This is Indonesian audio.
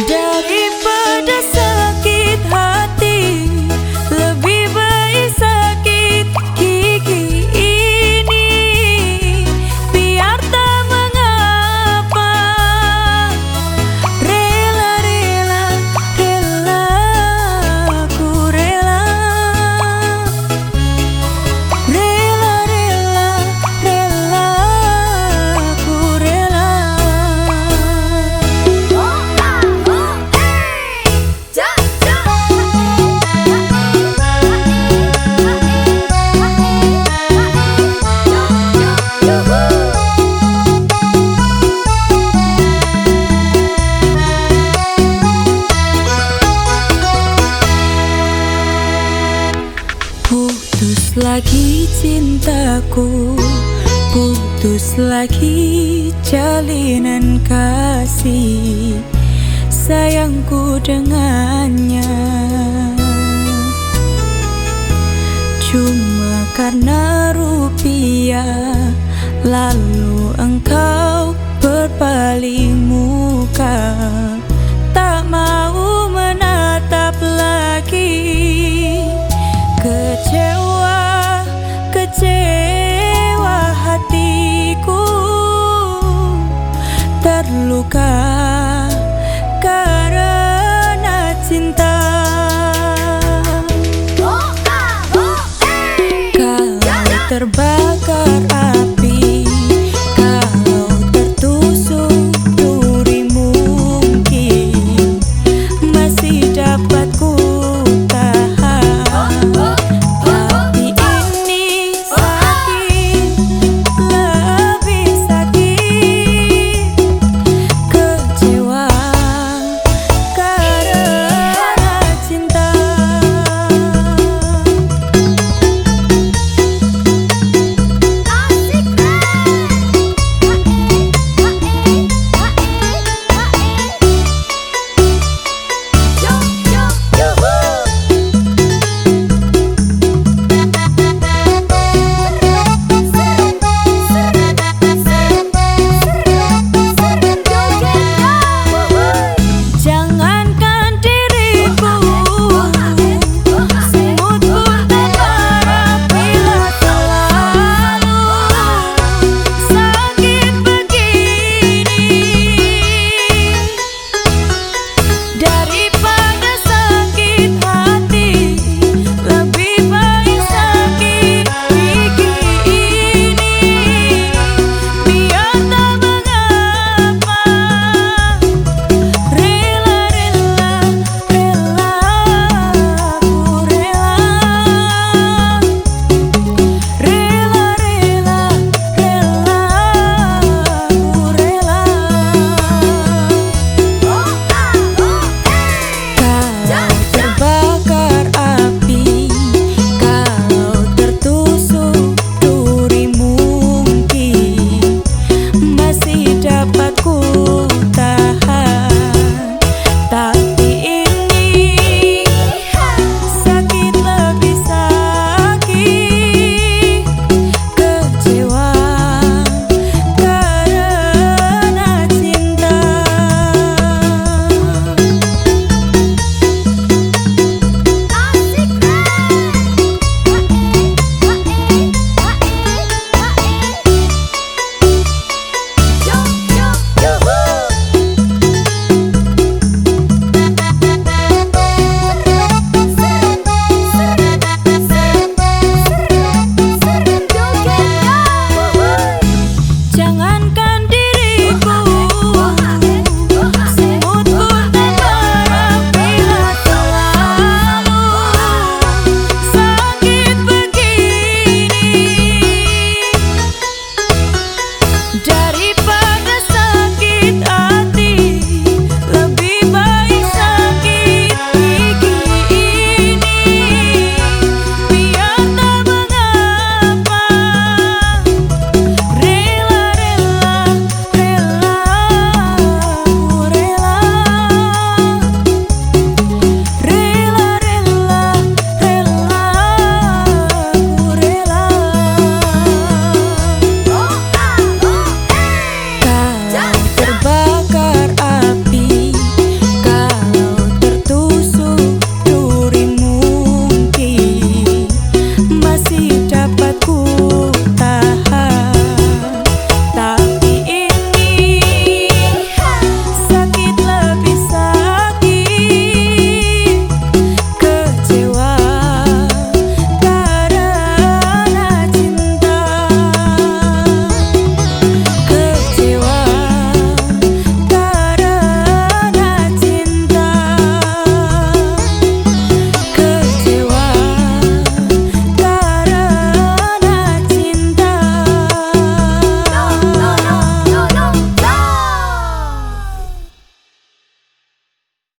daripada lagi cintaku Putus lagi jalinan kasih Sayangku dengannya. Cuma karena rupiah Lalu engkau berpaling muka terbakar